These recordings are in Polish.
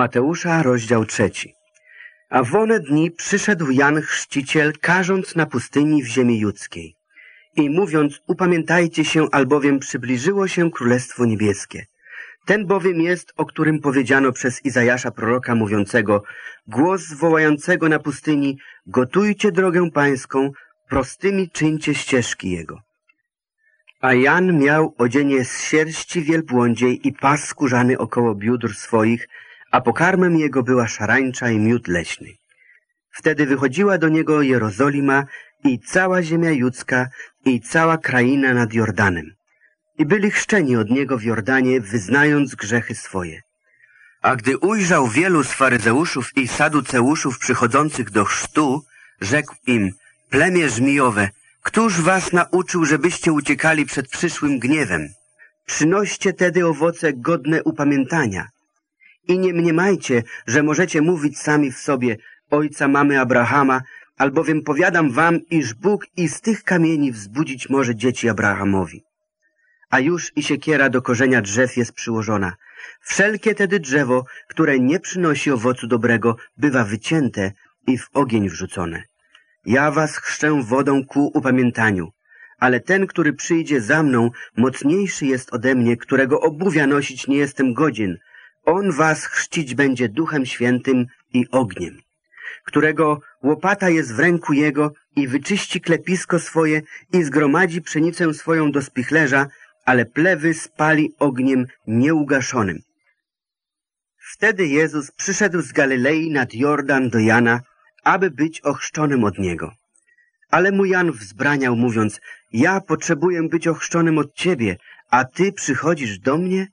Mateusza, rozdział trzeci. A w one dni przyszedł Jan Chrzciciel, karząc na pustyni w ziemi judzkiej. I mówiąc, upamiętajcie się, albowiem przybliżyło się Królestwo Niebieskie. Ten bowiem jest, o którym powiedziano przez Izajasza proroka mówiącego, głos wołającego na pustyni, gotujcie drogę pańską, prostymi czyńcie ścieżki jego. A Jan miał odzienie z sierści wielbłądziej i pas skórzany około biódr swoich, a pokarmem jego była szarańcza i miód leśny. Wtedy wychodziła do niego Jerozolima i cała ziemia judzka i cała kraina nad Jordanem. I byli chrzczeni od niego w Jordanie, wyznając grzechy swoje. A gdy ujrzał wielu z faryzeuszów i saduceuszów przychodzących do chrztu, rzekł im, plemię żmijowe, któż was nauczył, żebyście uciekali przed przyszłym gniewem? Przynoście tedy owoce godne upamiętania. I nie mniemajcie, że możecie mówić sami w sobie, ojca mamy Abrahama, albowiem powiadam wam, iż Bóg i z tych kamieni wzbudzić może dzieci Abrahamowi. A już i siekiera do korzenia drzew jest przyłożona. Wszelkie tedy drzewo, które nie przynosi owocu dobrego, bywa wycięte i w ogień wrzucone. Ja was chrzczę wodą ku upamiętaniu, ale ten, który przyjdzie za mną, mocniejszy jest ode mnie, którego obuwia nosić nie jestem godzien. On was chrzcić będzie duchem świętym i ogniem, którego łopata jest w ręku jego i wyczyści klepisko swoje i zgromadzi pszenicę swoją do spichlerza, ale plewy spali ogniem nieugaszonym. Wtedy Jezus przyszedł z Galilei nad Jordan do Jana, aby być ochrzczonym od niego. Ale mu Jan wzbraniał, mówiąc, ja potrzebuję być ochrzczonym od ciebie, a ty przychodzisz do mnie?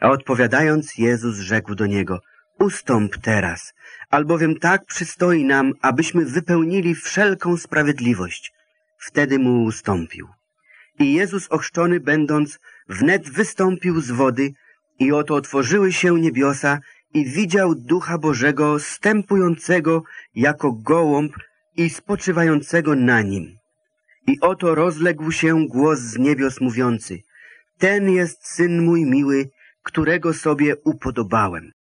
A odpowiadając, Jezus rzekł do niego, ustąp teraz, albowiem tak przystoi nam, abyśmy wypełnili wszelką sprawiedliwość. Wtedy mu ustąpił. I Jezus ochrzczony będąc, wnet wystąpił z wody i oto otworzyły się niebiosa i widział Ducha Bożego stępującego jako gołąb i spoczywającego na nim. I oto rozległ się głos z niebios mówiący, ten jest Syn mój miły, którego sobie upodobałem.